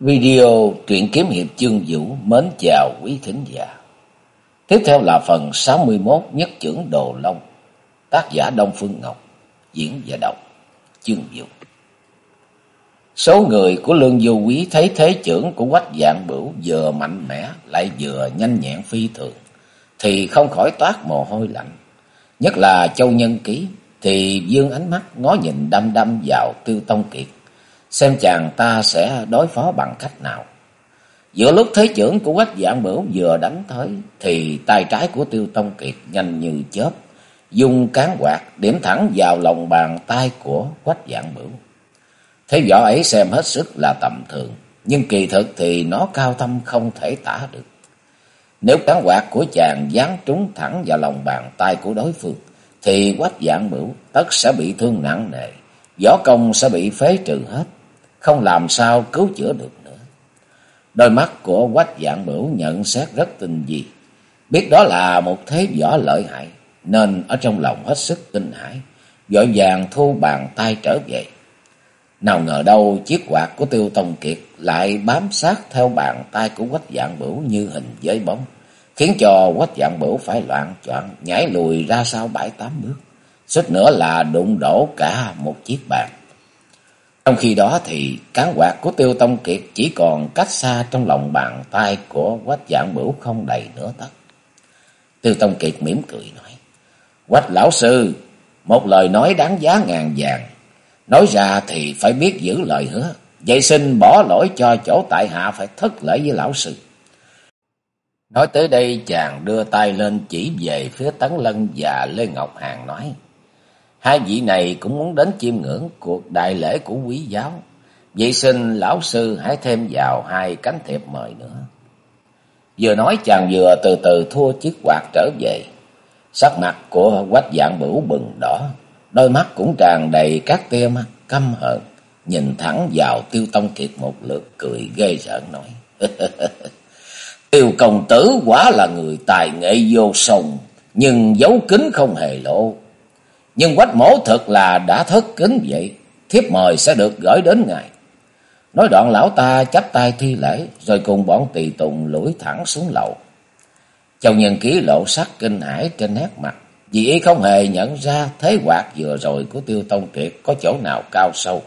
Video truyện kiếm hiệp chương vũ mến chào quý thính giả. Tiếp theo là phần 61 nhất trưởng Đồ Long, tác giả Đông Phương Ngọc, diễn và đọc chương vũ. Số người của Lương Du Quý thấy thế trưởng của Quách Dạng Bửu vừa mạnh mẽ lại vừa nhanh nhẹn phi thường, thì không khỏi toát mồ hôi lạnh. Nhất là Châu Nhân Ký thì dương ánh mắt ngó nhìn đăm đăm vào tư Tông Kiệt xem chàng ta sẽ đối phó bằng cách nào. Giữa lúc thế trưởng của quách dạng bửu vừa đánh tới, thì tay trái của tiêu tông kiệt nhanh như chớp, dùng cán quạt điểm thẳng vào lòng bàn tay của quách dạng bửu. Thế võ ấy xem hết sức là tầm thường, nhưng kỳ thực thì nó cao thâm không thể tả được. Nếu cán quạt của chàng dán trúng thẳng vào lòng bàn tay của đối phương, thì quách dạng bửu tất sẽ bị thương nặng nề, võ công sẽ bị phế trừ hết không làm sao cứu chữa được nữa. Đôi mắt của quách dạng bửu nhận xét rất tinh vi, biết đó là một thế võ lợi hại, nên ở trong lòng hết sức kinh hãi, vội vàng thu bàn tay trở về. Nào ngờ đâu chiếc quạt của Tiêu Tông Kiệt lại bám sát theo bàn tay của quách dạng bửu như hình với bóng, khiến cho quách dạng bửu phải loạn choạng nhảy lùi ra sau bảy tám bước, suýt nữa là đụng đổ cả một chiếc bàn. Trong khi đó thì cán quạt của Tiêu Tông Kiệt chỉ còn cách xa trong lòng bàn tay của Quách Dạng Bửu không đầy nửa tấc. Tiêu Tông Kiệt mỉm cười nói: "Quách lão sư, một lời nói đáng giá ngàn vàng, nói ra thì phải biết giữ lời hứa, vậy xin bỏ lỗi cho chỗ tại hạ phải thất lễ với lão sư." Nói tới đây chàng đưa tay lên chỉ về phía Tấn Lân và Lê Ngọc Hàn nói: Hai vị này cũng muốn đến chiêm ngưỡng cuộc đại lễ của quý giáo. Vậy xin lão sư hãy thêm vào hai cánh thiệp mời nữa. Vừa nói chàng vừa từ từ thua chiếc quạt trở về. Sắc mặt của quách dạng bửu bừng đỏ. Đôi mắt cũng tràn đầy các tia mắt căm hận. Nhìn thẳng vào tiêu tông kiệt một lượt cười ghê rợn nói. tiêu công tử quả là người tài nghệ vô sông. Nhưng dấu kính không hề lộ nhưng quách mổ thật là đã thất kính vậy, thiếp mời sẽ được gửi đến ngài. Nói đoạn lão ta chắp tay thi lễ, rồi cùng bọn tỳ tùng lủi thẳng xuống lầu. Châu nhân ký lộ sắc kinh hãi trên nét mặt, vì ý không hề nhận ra thế hoạt vừa rồi của tiêu tông kiệt có chỗ nào cao sâu.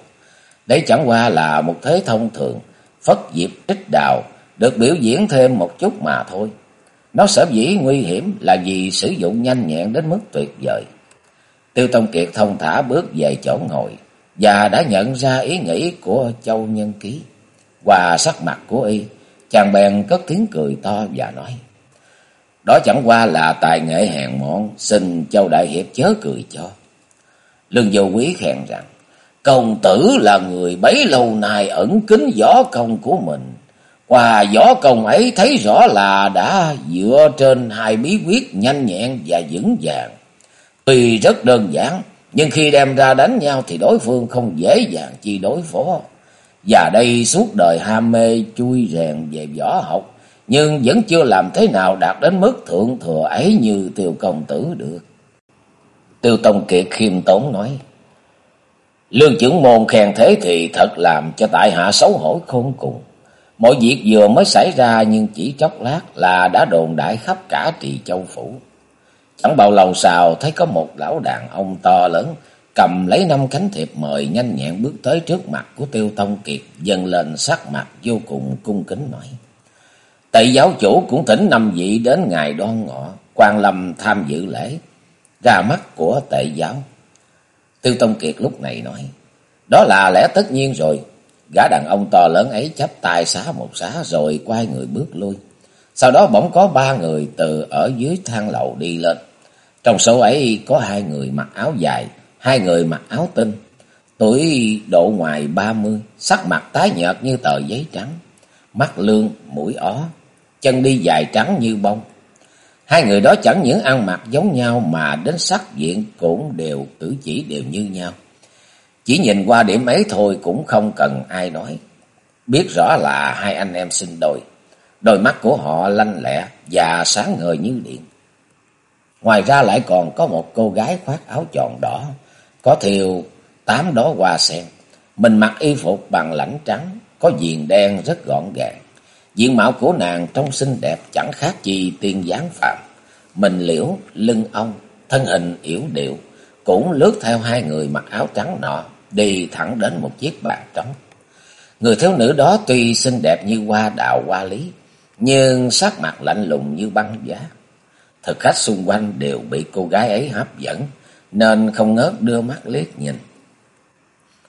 Đấy chẳng qua là một thế thông thường, phất diệp trích đào, được biểu diễn thêm một chút mà thôi. Nó sở dĩ nguy hiểm là vì sử dụng nhanh nhẹn đến mức tuyệt vời. Tiêu Tông Kiệt thông thả bước về chỗ ngồi và đã nhận ra ý nghĩ của Châu Nhân Ký. Qua sắc mặt của y, chàng bèn cất tiếng cười to và nói. Đó chẳng qua là tài nghệ hèn mọn, xin Châu Đại Hiệp chớ cười cho. Lương Vô Quý khen rằng, công tử là người bấy lâu nay ẩn kín võ công của mình. Qua võ công ấy thấy rõ là đã dựa trên hai bí quyết nhanh nhẹn và vững vàng. Tuy rất đơn giản, nhưng khi đem ra đánh nhau thì đối phương không dễ dàng chi đối phó. Và đây suốt đời ham mê chui rèn về võ học, nhưng vẫn chưa làm thế nào đạt đến mức thượng thừa ấy như tiêu công tử được. Tiêu Tông Kiệt khiêm tốn nói, Lương trưởng môn khen thế thì thật làm cho tại hạ xấu hổ khôn cùng. Mọi việc vừa mới xảy ra nhưng chỉ chốc lát là đã đồn đại khắp cả trì châu phủ. Chẳng bao lâu sau thấy có một lão đàn ông to lớn cầm lấy năm cánh thiệp mời nhanh nhẹn bước tới trước mặt của Tiêu Tông Kiệt dần lên sắc mặt vô cùng cung kính nói. Tệ giáo chủ cũng thỉnh năm vị đến ngày đoan ngọ, quan lâm tham dự lễ, ra mắt của tệ giáo. Tiêu Tông Kiệt lúc này nói, đó là lẽ tất nhiên rồi. Gã đàn ông to lớn ấy chắp tay xá một xá rồi quay người bước lui. Sau đó bỗng có ba người từ ở dưới thang lầu đi lên. Trong số ấy có hai người mặc áo dài, hai người mặc áo tinh. Tuổi độ ngoài ba mươi, sắc mặt tái nhợt như tờ giấy trắng, mắt lương, mũi ó, chân đi dài trắng như bông. Hai người đó chẳng những ăn mặc giống nhau mà đến sắc diện cũng đều cử chỉ đều như nhau. Chỉ nhìn qua điểm ấy thôi cũng không cần ai nói. Biết rõ là hai anh em sinh đôi. Đôi mắt của họ lanh lẹ và sáng ngời như điện. Ngoài ra lại còn có một cô gái khoác áo tròn đỏ, có thiều tám đó hoa sen. Mình mặc y phục bằng lãnh trắng, có viền đen rất gọn gàng. Diện mạo của nàng trông xinh đẹp chẳng khác gì tiên gián phạm. Mình liễu, lưng ông, thân hình yếu điệu, cũng lướt theo hai người mặc áo trắng nọ, đi thẳng đến một chiếc bàn trống. Người thiếu nữ đó tuy xinh đẹp như hoa đào hoa lý, nhưng sắc mặt lạnh lùng như băng giá. Thực khách xung quanh đều bị cô gái ấy hấp dẫn, nên không ngớt đưa mắt liếc nhìn.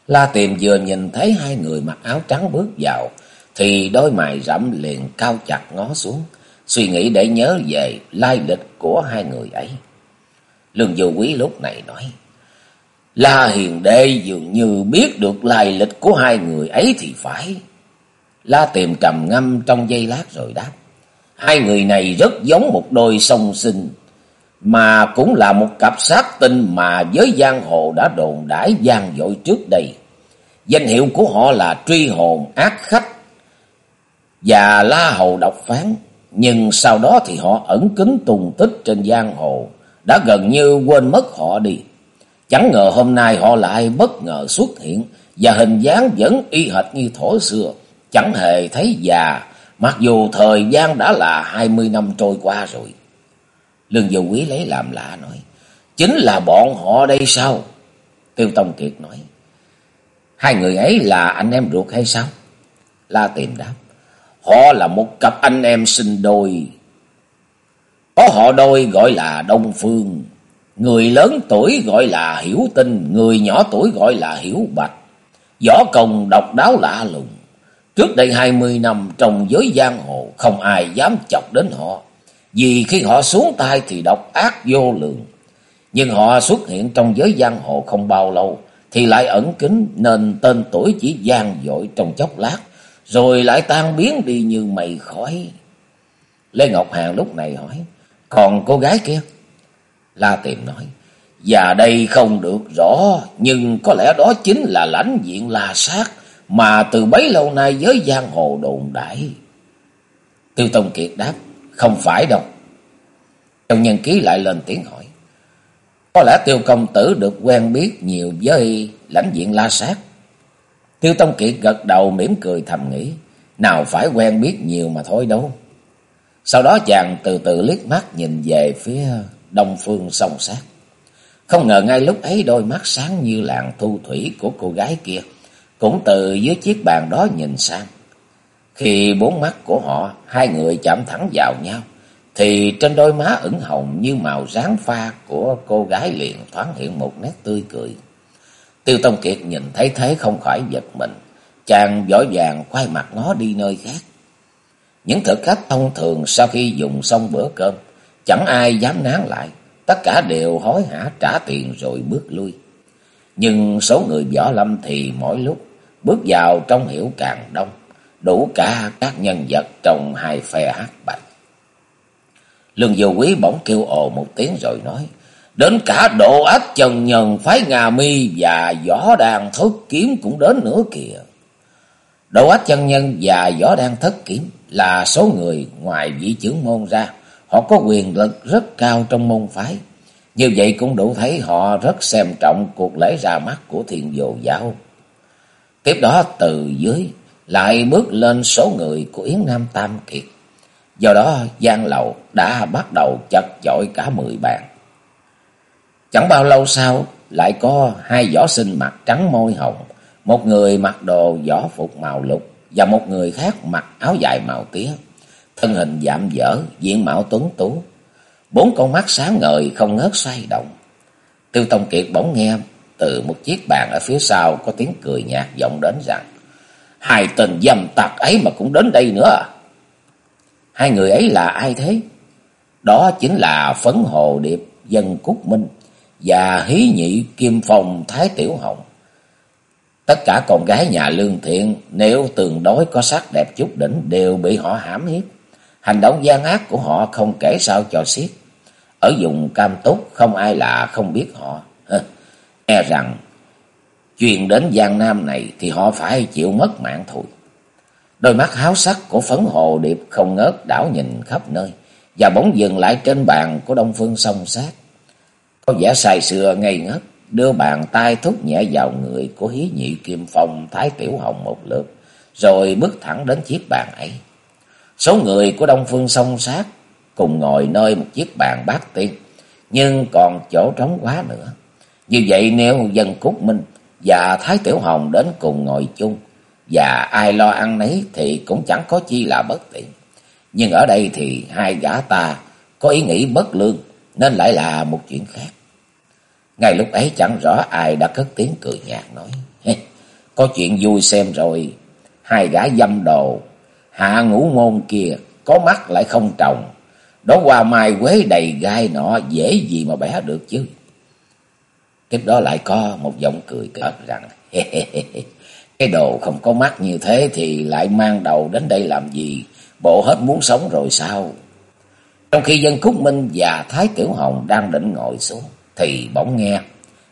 La tìm vừa nhìn thấy hai người mặc áo trắng bước vào, thì đôi mày rậm liền cao chặt ngó xuống, suy nghĩ để nhớ về lai lịch của hai người ấy. Lương Vô Quý lúc này nói, La Hiền Đệ dường như biết được lai lịch của hai người ấy thì phải. La tìm trầm ngâm trong giây lát rồi đáp. Hai người này rất giống một đôi song sinh, mà cũng là một cặp sát tinh mà giới giang hồ đã đồn đãi gian dội trước đây. Danh hiệu của họ là truy hồn ác khách và la hầu độc phán, nhưng sau đó thì họ ẩn kín tùng tích trên giang hồ, đã gần như quên mất họ đi. Chẳng ngờ hôm nay họ lại bất ngờ xuất hiện và hình dáng vẫn y hệt như thổ xưa, chẳng hề thấy già, mặc dù thời gian đã là hai mươi năm trôi qua rồi. Lương Dầu Quý lấy làm lạ nói, chính là bọn họ đây sao? Tiêu Tông Kiệt nói, hai người ấy là anh em ruột hay sao? La tìm đáp, họ là một cặp anh em sinh đôi. Có họ đôi gọi là Đông Phương, người lớn tuổi gọi là Hiểu Tinh, người nhỏ tuổi gọi là Hiểu Bạch. Võ công độc đáo lạ lùng. Trước đây hai mươi năm trong giới giang hồ không ai dám chọc đến họ. Vì khi họ xuống tay thì độc ác vô lượng. Nhưng họ xuất hiện trong giới giang hồ không bao lâu thì lại ẩn kín nên tên tuổi chỉ gian dội trong chốc lát rồi lại tan biến đi như mây khói. Lê Ngọc Hàng lúc này hỏi, còn cô gái kia? La Tiềm nói, và đây không được rõ, nhưng có lẽ đó chính là lãnh diện La Sát mà từ bấy lâu nay giới giang hồ đồn đại. Tiêu Tông Kiệt đáp, không phải đâu. Trong nhân ký lại lên tiếng hỏi, có lẽ Tiêu Công Tử được quen biết nhiều với lãnh diện La Sát. Tiêu Tông Kiệt gật đầu mỉm cười thầm nghĩ, nào phải quen biết nhiều mà thôi đâu. Sau đó chàng từ từ liếc mắt nhìn về phía đông phương sông sát. Không ngờ ngay lúc ấy đôi mắt sáng như làng thu thủy của cô gái kia, cũng từ dưới chiếc bàn đó nhìn sang. Khi bốn mắt của họ, hai người chạm thẳng vào nhau, thì trên đôi má ửng hồng như màu ráng pha của cô gái liền thoáng hiện một nét tươi cười. Tiêu Tông Kiệt nhìn thấy thế không khỏi giật mình, chàng vội vàng quay mặt nó đi nơi khác. Những thực khách thông thường sau khi dùng xong bữa cơm, chẳng ai dám nán lại, tất cả đều hối hả trả tiền rồi bước lui. Nhưng số người võ lâm thì mỗi lúc bước vào trong hiểu càng đông, đủ cả các nhân vật trong hai phe hát bạch. Lương Vô Quý bỗng kêu ồ một tiếng rồi nói, Đến cả độ ách trần nhân phái Ngà Mi và võ đàn thất kiếm cũng đến nữa kìa. Độ ách chân nhân và võ đàn thất kiếm là số người ngoài vị trưởng môn ra. Họ có quyền lực rất cao trong môn phái. Như vậy cũng đủ thấy họ rất xem trọng cuộc lễ ra mắt của thiền dồ giáo. Tiếp đó từ dưới lại bước lên số người của Yến Nam Tam Kiệt. Do đó gian Lầu đã bắt đầu chật chội cả mười bàn. Chẳng bao lâu sau lại có hai võ sinh mặt trắng môi hồng, một người mặc đồ võ phục màu lục và một người khác mặc áo dài màu tía, thân hình giảm dở, diện mạo tuấn tú. Bốn con mắt sáng ngời không ngớt xoay động. Tiêu Tông Kiệt bỗng nghe từ một chiếc bàn ở phía sau có tiếng cười nhạt vọng đến rằng Hai tên dâm tặc ấy mà cũng đến đây nữa à? Hai người ấy là ai thế? Đó chính là Phấn Hồ Điệp, Dân Cúc Minh và hí nhị Kim Phong Thái Tiểu Hồng. Tất cả con gái nhà lương thiện nếu tương đối có sắc đẹp chút đỉnh đều bị họ hãm hiếp. Hành động gian ác của họ không kể sao cho xiết. Ở vùng Cam Túc không ai là không biết họ. E rằng chuyện đến Giang Nam này thì họ phải chịu mất mạng thôi. Đôi mắt háo sắc của phấn hồ điệp không ngớt đảo nhìn khắp nơi và bỗng dừng lại trên bàn của Đông Phương song sát. Có vẻ say sưa ngây ngất, đưa bàn tay thúc nhẹ vào người của hí nhị kim phong Thái Tiểu Hồng một lượt, rồi bước thẳng đến chiếc bàn ấy. Số người của Đông Phương song sát cùng ngồi nơi một chiếc bàn bát tiên, nhưng còn chỗ trống quá nữa. Như vậy nếu dân Cúc Minh và Thái Tiểu Hồng đến cùng ngồi chung, và ai lo ăn nấy thì cũng chẳng có chi là bất tiện. Nhưng ở đây thì hai gã ta có ý nghĩ bất lương, nên lại là một chuyện khác. Ngay lúc ấy chẳng rõ ai đã cất tiếng cười nhạt nói. Có chuyện vui xem rồi, hai gã dâm đồ, hạ ngũ môn kia, có mắt lại không trồng. Đó qua mai quế đầy gai nọ, dễ gì mà bẻ được chứ. Tiếp đó lại có một giọng cười cợt rằng, cái đồ không có mắt như thế thì lại mang đầu đến đây làm gì, bộ hết muốn sống rồi sao? Trong khi dân Cúc Minh và Thái Tiểu Hồng đang định ngồi xuống, thì bỗng nghe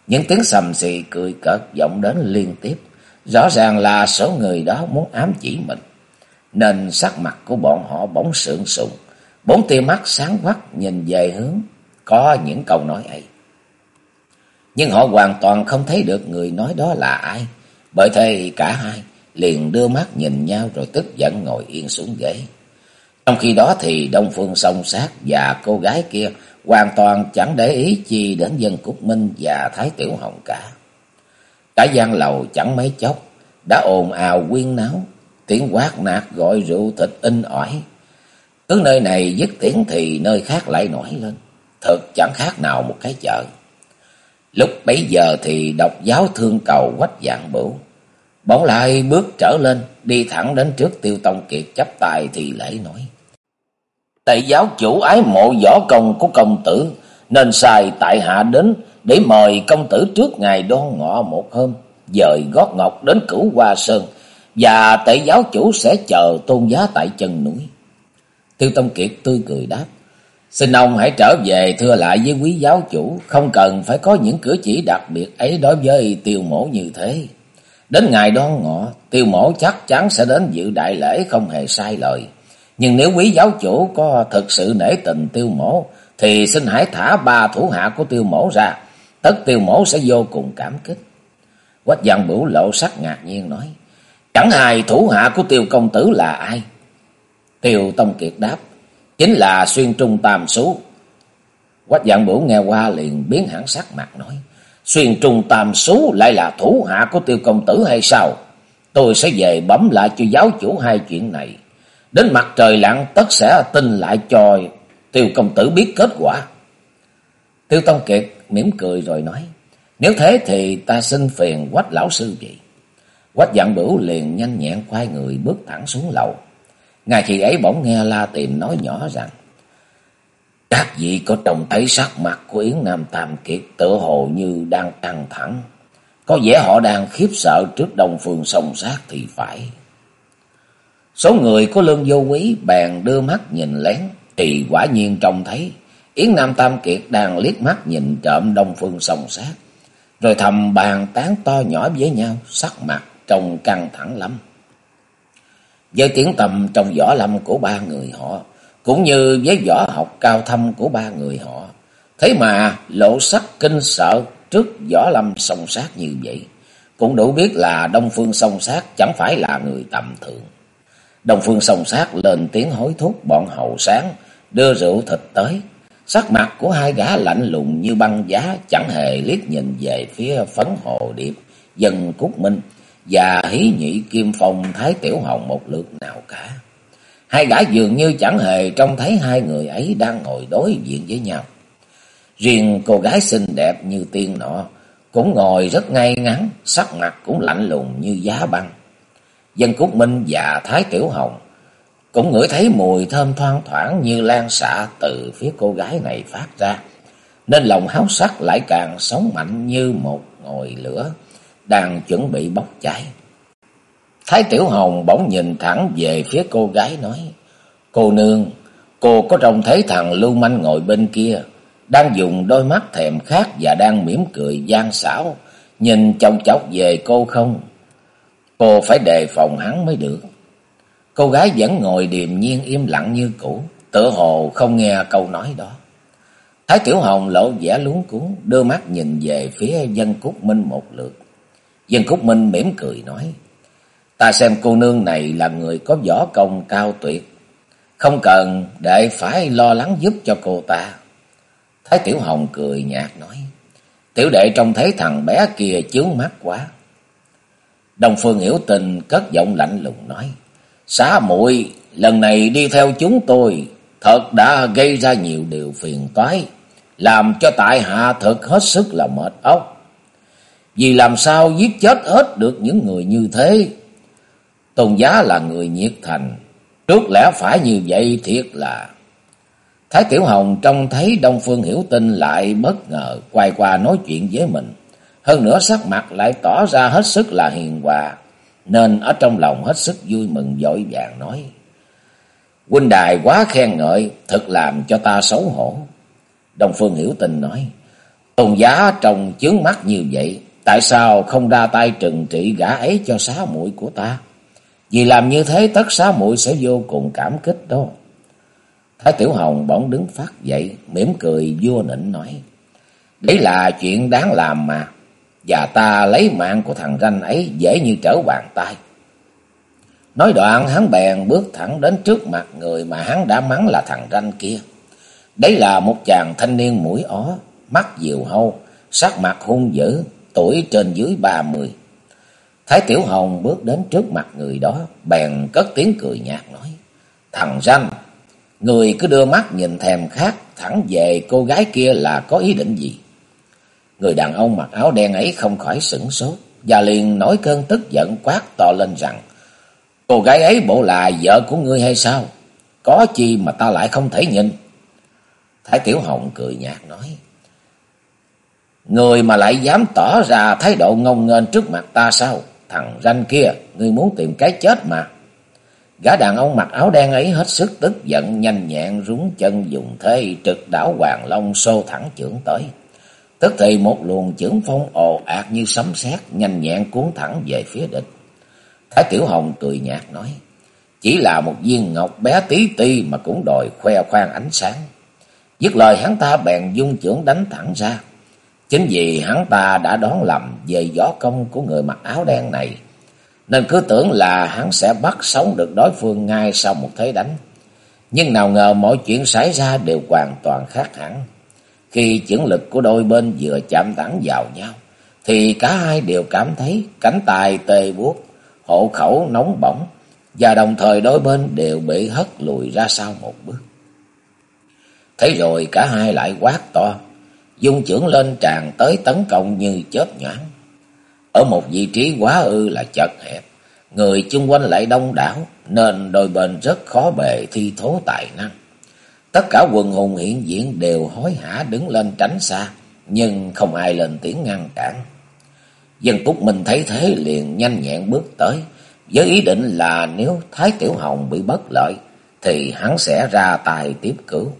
những tiếng sầm xì cười cợt vọng đến liên tiếp. Rõ ràng là số người đó muốn ám chỉ mình. Nên sắc mặt của bọn họ bỗng sượng sùng. Bốn tia mắt sáng quắc nhìn về hướng có những câu nói ấy. Nhưng họ hoàn toàn không thấy được người nói đó là ai. Bởi thế cả hai liền đưa mắt nhìn nhau rồi tức giận ngồi yên xuống ghế. Trong khi đó thì Đông Phương song sát và cô gái kia hoàn toàn chẳng để ý chi đến dân Cúc Minh và Thái Tiểu Hồng cả. Cả gian lầu chẳng mấy chốc, đã ồn ào quyên náo, tiếng quát nạt gọi rượu thịt in ỏi. Cứ nơi này dứt tiếng thì nơi khác lại nổi lên, thật chẳng khác nào một cái chợ. Lúc bấy giờ thì độc giáo thương cầu quách dạng bửu. Bỗng lại bước trở lên, đi thẳng đến trước tiêu tông kiệt chấp tài thì lễ nói. Tại giáo chủ ái mộ võ công của công tử, nên sai tại hạ đến để mời công tử trước ngày đoan ngọ một hôm, dời gót ngọc đến cửu hoa sơn, và tệ giáo chủ sẽ chờ tôn giá tại chân núi. Tiêu Tông Kiệt tươi cười đáp, xin ông hãy trở về thưa lại với quý giáo chủ, không cần phải có những cử chỉ đặc biệt ấy đối với tiêu mổ như thế. Đến ngày đoan ngọ, tiêu mổ chắc chắn sẽ đến dự đại lễ không hề sai lời. Nhưng nếu quý giáo chủ có thực sự nể tình tiêu mổ, thì xin hãy thả ba thủ hạ của tiêu mổ ra. Tất tiêu mổ sẽ vô cùng cảm kích. Quách giang bửu lộ sắc ngạc nhiên nói. Chẳng ai thủ hạ của tiêu công tử là ai? Tiêu Tông Kiệt đáp. Chính là xuyên trung tam số. Quách dạng bửu nghe qua liền biến hẳn sắc mặt nói. Xuyên trung tam số lại là thủ hạ của tiêu công tử hay sao? Tôi sẽ về bấm lại cho giáo chủ hai chuyện này. Đến mặt trời lặn, tất sẽ tin lại cho tiêu công tử biết kết quả. Tiêu Tông Kiệt mỉm cười rồi nói. Nếu thế thì ta xin phiền quách lão sư vậy. Quách dạng bửu liền nhanh nhẹn quay người bước thẳng xuống lầu. Ngài thì ấy bỗng nghe La Tìm nói nhỏ rằng. Các vị có trông thấy sắc mặt của Yến Nam Tam Kiệt tự hồ như đang căng thẳng. Có vẻ họ đang khiếp sợ trước đông phương sông sát thì phải. Số người có lương vô quý bèn đưa mắt nhìn lén, thì quả nhiên trông thấy Yến Nam Tam Kiệt đang liếc mắt nhìn trộm đông phương sông sát, rồi thầm bàn tán to nhỏ với nhau, sắc mặt trông căng thẳng lắm. Với tiếng tầm trong võ lâm của ba người họ, cũng như với võ học cao thâm của ba người họ, thế mà lộ sắc kinh sợ trước võ lâm song sát như vậy, cũng đủ biết là đông phương song sát chẳng phải là người tầm thường. đông phương song sát lên tiếng hối thúc bọn hậu sáng, đưa rượu thịt tới. Sắc mặt của hai gã lạnh lùng như băng giá, chẳng hề liếc nhìn về phía phấn hồ điệp, dân cúc minh và hí nhị kim phong thái tiểu hồng một lượt nào cả. Hai gã dường như chẳng hề trông thấy hai người ấy đang ngồi đối diện với nhau. Riêng cô gái xinh đẹp như tiên nọ, cũng ngồi rất ngay ngắn, sắc mặt cũng lạnh lùng như giá băng. Dân Cúc Minh và Thái Tiểu Hồng cũng ngửi thấy mùi thơm thoang thoảng như lan xạ từ phía cô gái này phát ra. Nên lòng háo sắc lại càng sống mạnh như một ngồi lửa đang chuẩn bị bốc cháy. Thái Tiểu Hồng bỗng nhìn thẳng về phía cô gái nói, Cô nương, cô có trông thấy thằng Lưu Manh ngồi bên kia, đang dùng đôi mắt thèm khát và đang mỉm cười gian xảo, nhìn chồng chọc về cô không? Cô phải đề phòng hắn mới được. Cô gái vẫn ngồi điềm nhiên im lặng như cũ, tự hồ không nghe câu nói đó. Thái Tiểu Hồng lộ vẻ luống cuốn, đưa mắt nhìn về phía dân Cúc Minh một lượt. Dân Cúc Minh mỉm cười nói, Ta xem cô nương này là người có võ công cao tuyệt. Không cần để phải lo lắng giúp cho cô ta. Thái Tiểu Hồng cười nhạt nói. Tiểu đệ trông thấy thằng bé kia chướng mắt quá. đồng Phương hiểu tình cất giọng lạnh lùng nói. Xá muội lần này đi theo chúng tôi thật đã gây ra nhiều điều phiền toái, làm cho tại hạ thật hết sức là mệt óc. Vì làm sao giết chết hết được những người như thế? Tôn giá là người nhiệt thành, trước lẽ phải như vậy thiệt là... Thái Tiểu Hồng trông thấy Đông Phương Hiểu Tinh lại bất ngờ quay qua nói chuyện với mình. Hơn nữa sắc mặt lại tỏ ra hết sức là hiền hòa, nên ở trong lòng hết sức vui mừng dội vàng nói. Huynh đài quá khen ngợi, thật làm cho ta xấu hổ. Đông Phương Hiểu Tinh nói, tôn giá trông chướng mắt như vậy, tại sao không ra tay trừng trị gã ấy cho xá muội của ta? Vì làm như thế tất xá muội sẽ vô cùng cảm kích đó. Thái Tiểu Hồng bỗng đứng phát dậy, mỉm cười vua nịnh nói, Đấy là chuyện đáng làm mà, và ta lấy mạng của thằng ranh ấy dễ như trở bàn tay. Nói đoạn hắn bèn bước thẳng đến trước mặt người mà hắn đã mắng là thằng ranh kia. Đấy là một chàng thanh niên mũi ó, mắt diều hâu, sắc mặt hung dữ, tuổi trên dưới ba mươi. Thái Tiểu Hồng bước đến trước mặt người đó, bèn cất tiếng cười nhạt nói. Thằng ranh, người cứ đưa mắt nhìn thèm khát thẳng về cô gái kia là có ý định gì? Người đàn ông mặc áo đen ấy không khỏi sửng sốt, và liền nổi cơn tức giận quát to lên rằng, Cô gái ấy bộ là vợ của ngươi hay sao? Có chi mà ta lại không thể nhìn? Thái Tiểu Hồng cười nhạt nói. Người mà lại dám tỏ ra thái độ ngông nghênh trước mặt ta sao? Thằng ranh kia, ngươi muốn tìm cái chết mà. Gã đàn ông mặc áo đen ấy hết sức tức giận, nhanh nhẹn rúng chân dùng thế trực đảo Hoàng Long xô thẳng trưởng tới. Tức thì một luồng chưởng phong ồ ạt như sấm sét nhanh nhẹn cuốn thẳng về phía địch. Thái Tiểu Hồng cười nhạt nói, chỉ là một viên ngọc bé tí ti mà cũng đòi khoe khoang ánh sáng. Dứt lời hắn ta bèn dung trưởng đánh thẳng ra. Chính vì hắn ta đã đoán lầm về võ công của người mặc áo đen này, nên cứ tưởng là hắn sẽ bắt sống được đối phương ngay sau một thế đánh. Nhưng nào ngờ mọi chuyện xảy ra đều hoàn toàn khác hẳn. Khi chưởng lực của đôi bên vừa chạm thẳng vào nhau, thì cả hai đều cảm thấy cánh tay tê buốt, hộ khẩu nóng bỏng, và đồng thời đôi bên đều bị hất lùi ra sau một bước. Thế rồi cả hai lại quát to, dung trưởng lên tràn tới tấn công như chớp nhoáng. Ở một vị trí quá ư là chật hẹp, người chung quanh lại đông đảo, nên đôi bên rất khó bề thi thố tài năng. Tất cả quần hùng hiện diện đều hối hả đứng lên tránh xa, nhưng không ai lên tiếng ngăn cản. Dân Túc Minh thấy thế liền nhanh nhẹn bước tới, với ý định là nếu Thái Tiểu Hồng bị bất lợi, thì hắn sẽ ra tài tiếp cứu.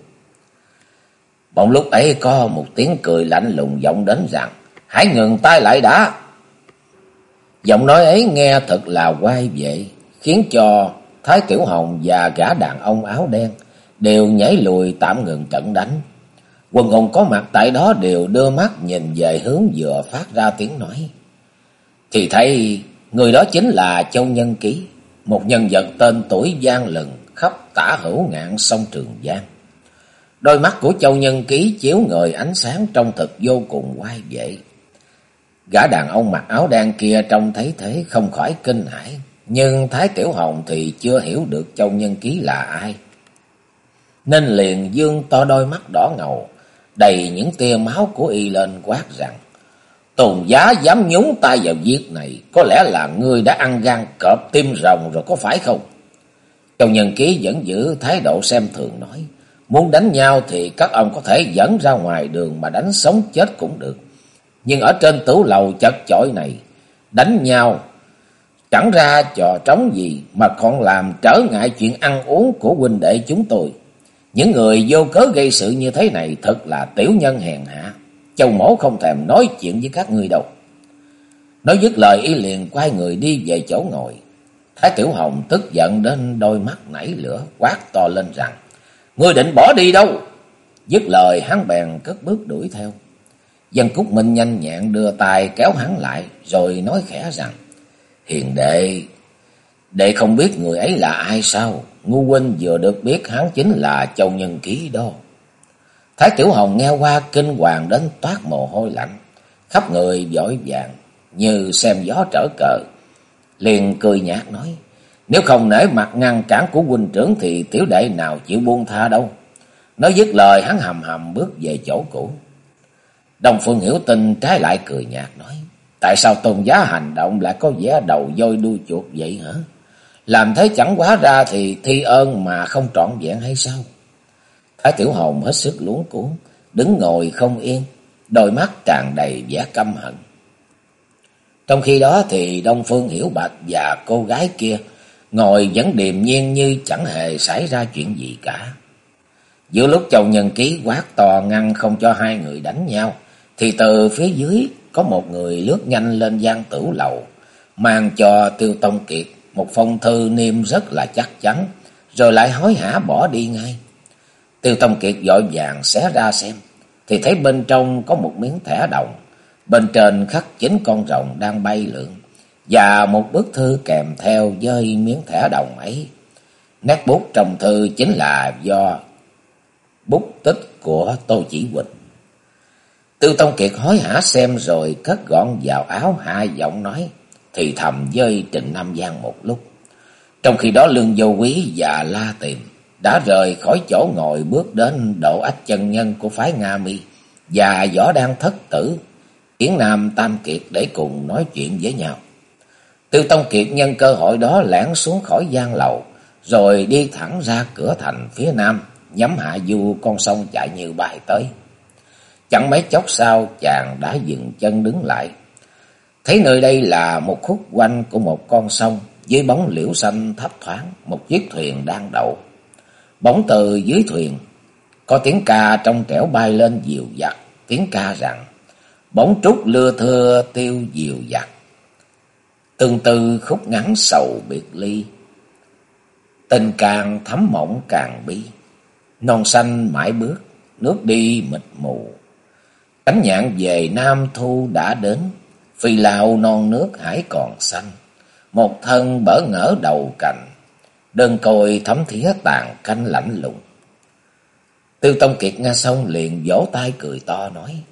Bỗng lúc ấy có một tiếng cười lạnh lùng vọng đến rằng, hãy ngừng tay lại đã. Giọng nói ấy nghe thật là quay vậy, khiến cho Thái Tiểu Hồng và gã đàn ông áo đen đều nhảy lùi tạm ngừng trận đánh. Quần hùng có mặt tại đó đều đưa mắt nhìn về hướng vừa phát ra tiếng nói. Thì thấy người đó chính là Châu Nhân Ký, một nhân vật tên tuổi gian lừng khắp tả hữu ngạn sông Trường Giang. Đôi mắt của Châu Nhân Ký chiếu ngời ánh sáng trong thực vô cùng quay vệ. Gã đàn ông mặc áo đen kia trông thấy thế không khỏi kinh hãi, nhưng Thái Tiểu Hồng thì chưa hiểu được Châu Nhân Ký là ai. Nên liền dương to đôi mắt đỏ ngầu, đầy những tia máu của y lên quát rằng Tồn giá dám nhúng tay vào việc này, có lẽ là ngươi đã ăn gan cọp tim rồng rồi có phải không? Châu Nhân Ký vẫn giữ thái độ xem thường nói, muốn đánh nhau thì các ông có thể dẫn ra ngoài đường mà đánh sống chết cũng được. Nhưng ở trên tủ lầu chật chội này, đánh nhau chẳng ra trò trống gì mà còn làm trở ngại chuyện ăn uống của huynh đệ chúng tôi. Những người vô cớ gây sự như thế này thật là tiểu nhân hèn hạ. Châu mổ không thèm nói chuyện với các ngươi đâu. Nói dứt lời y liền quay người đi về chỗ ngồi. Thái Tiểu Hồng tức giận đến đôi mắt nảy lửa quát to lên rằng Ngươi định bỏ đi đâu? Dứt lời hắn bèn cất bước đuổi theo. Dân Cúc Minh nhanh nhẹn đưa tay kéo hắn lại rồi nói khẽ rằng Hiền đệ, Đệ không biết người ấy là ai sao? Ngu huynh vừa được biết hắn chính là Châu Nhân Ký đó. Thái Tiểu Hồng nghe qua kinh hoàng đến toát mồ hôi lạnh. Khắp người giỏi vàng như xem gió trở cờ. Liền cười nhạt nói. Nếu không nể mặt ngăn cản của huynh trưởng thì tiểu đệ nào chịu buông tha đâu. Nói dứt lời hắn hầm hầm bước về chỗ cũ. Đồng Phương Hiểu Tinh trái lại cười nhạt nói. Tại sao tôn giá hành động lại có vẻ đầu dôi đuôi chuột vậy hả? Làm thế chẳng quá ra thì thi ơn mà không trọn vẹn hay sao? Thái Tiểu Hồng hết sức luống cuốn, đứng ngồi không yên, đôi mắt tràn đầy vẻ căm hận. Trong khi đó thì Đông Phương Hiểu Bạch và cô gái kia ngồi vẫn điềm nhiên như chẳng hề xảy ra chuyện gì cả. Giữa lúc Châu Nhân Ký quát to ngăn không cho hai người đánh nhau, thì từ phía dưới có một người lướt nhanh lên gian tử lầu, mang cho Tiêu Tông Kiệt một phong thư niêm rất là chắc chắn, rồi lại hối hả bỏ đi ngay. Tiêu Tông Kiệt vội vàng xé ra xem, thì thấy bên trong có một miếng thẻ đồng, bên trên khắc chính con rồng đang bay lượn, và một bức thư kèm theo với miếng thẻ đồng ấy. Nét bút trong thư chính là do bút tích của Tô Chỉ Huỳnh. tư Tông Kiệt hối hả xem rồi cất gọn vào áo hai giọng nói, thì thầm với Trịnh Nam Giang một lúc. Trong khi đó Lương Vô Quý và La Tìm đã rời khỏi chỗ ngồi bước đến độ ách chân nhân của phái Nga Mi và võ đang thất tử, Yến Nam Tam Kiệt để cùng nói chuyện với nhau. Tiêu Tông Kiệt nhân cơ hội đó lẻn xuống khỏi gian lầu, rồi đi thẳng ra cửa thành phía nam, nhắm hạ du con sông chạy như bài tới. Chẳng mấy chốc sau chàng đã dừng chân đứng lại. Thấy nơi đây là một khúc quanh của một con sông, dưới bóng liễu xanh thấp thoáng, một chiếc thuyền đang đậu. Bóng từ dưới thuyền, có tiếng ca trong trẻo bay lên dịu dặt, tiếng ca rằng, bóng trúc lưa thưa tiêu dịu dặt. Tương tư khúc ngắn sầu biệt ly, tình càng thấm mộng càng bi, non xanh mãi bước, nước đi mịt mù. Cánh nhạn về Nam Thu đã đến, phi lao non nước hải còn xanh, một thân bỡ ngỡ đầu cành, đơn côi thấm thía tàn canh lạnh lùng. Tiêu Tông Kiệt nghe xong liền vỗ tay cười to nói,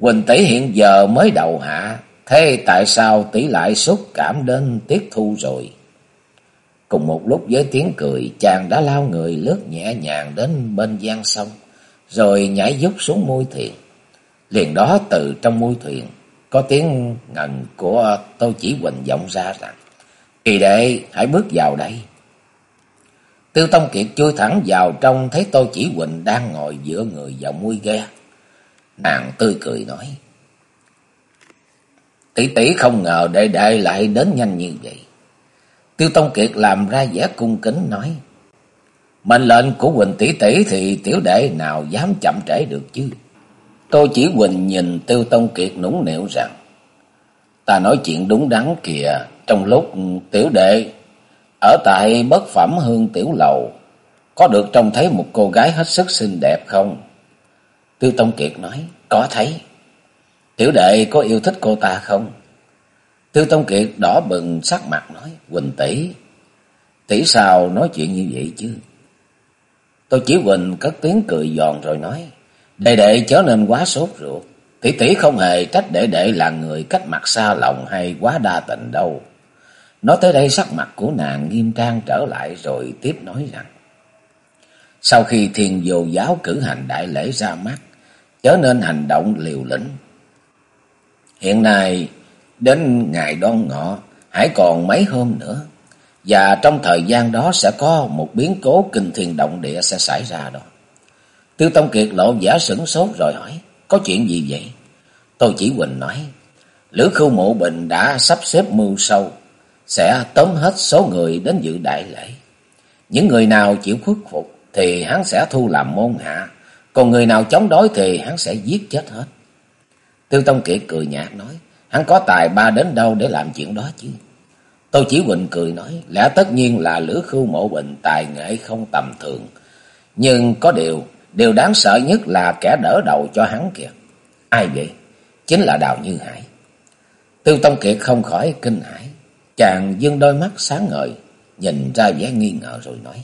Quỳnh tỷ hiện giờ mới đầu hạ, thế tại sao tỷ lại xúc cảm đến tiết thu rồi? Cùng một lúc với tiếng cười, chàng đã lao người lướt nhẹ nhàng đến bên gian sông, rồi nhảy dốc xuống môi thuyền. Liền đó từ trong môi thuyền, có tiếng ngần của Tô Chỉ Huỳnh vọng ra rằng, Kỳ đệ, hãy bước vào đây. Tiêu Tông Kiệt chui thẳng vào trong, thấy Tô Chỉ Huỳnh đang ngồi giữa người vào mui ghe. Nàng tươi cười nói, Tỷ tỷ không ngờ đệ đệ lại đến nhanh như vậy. Tiêu Tông Kiệt làm ra vẻ cung kính nói, Mệnh lệnh của Quỳnh tỷ tỷ thì tiểu đệ nào dám chậm trễ được chứ. Tô Chỉ Huỳnh nhìn Tiêu Tông Kiệt nũng nịu rằng, Ta nói chuyện đúng đắn kìa, trong lúc tiểu đệ ở tại bất phẩm hương tiểu lầu, có được trông thấy một cô gái hết sức xinh đẹp không? Tiêu Tông Kiệt nói, có thấy. Tiểu đệ có yêu thích cô ta không? Tiêu Tông Kiệt đỏ bừng sắc mặt nói, Quỳnh tỷ tỷ sao nói chuyện như vậy chứ? Tôi chỉ Quỳnh cất tiếng cười giòn rồi nói, Đệ đệ chớ nên quá sốt ruột. Tỷ tỷ không hề trách đệ đệ là người cách mặt xa lòng hay quá đa tình đâu. Nói tới đây sắc mặt của nàng nghiêm trang trở lại rồi tiếp nói rằng. Sau khi thiền vô giáo cử hành đại lễ ra mắt, chớ nên hành động liều lĩnh. Hiện nay, đến ngày đoan ngọ, hãy còn mấy hôm nữa. Và trong thời gian đó sẽ có một biến cố kinh thiên động địa sẽ xảy ra đó. Tiêu Tông Kiệt lộ giả sửng sốt rồi hỏi, có chuyện gì vậy? Tôi chỉ Quỳnh nói, Lữ Khưu Mộ Bình đã sắp xếp mưu sâu, sẽ tóm hết số người đến dự đại lễ. Những người nào chịu khuất phục thì hắn sẽ thu làm môn hạ, còn người nào chống đối thì hắn sẽ giết chết hết. Tiêu Tông Kiệt cười nhạt nói, hắn có tài ba đến đâu để làm chuyện đó chứ. Tô Chỉ Huỳnh cười nói, lẽ tất nhiên là Lữ Khưu Mộ Bình tài nghệ không tầm thường. Nhưng có điều, điều đáng sợ nhất là kẻ đỡ đầu cho hắn kìa. Ai vậy? Chính là Đào Như Hải. Tiêu Tông Kiệt không khỏi kinh hãi. Chàng dương đôi mắt sáng ngời, nhìn ra vẻ nghi ngờ rồi nói.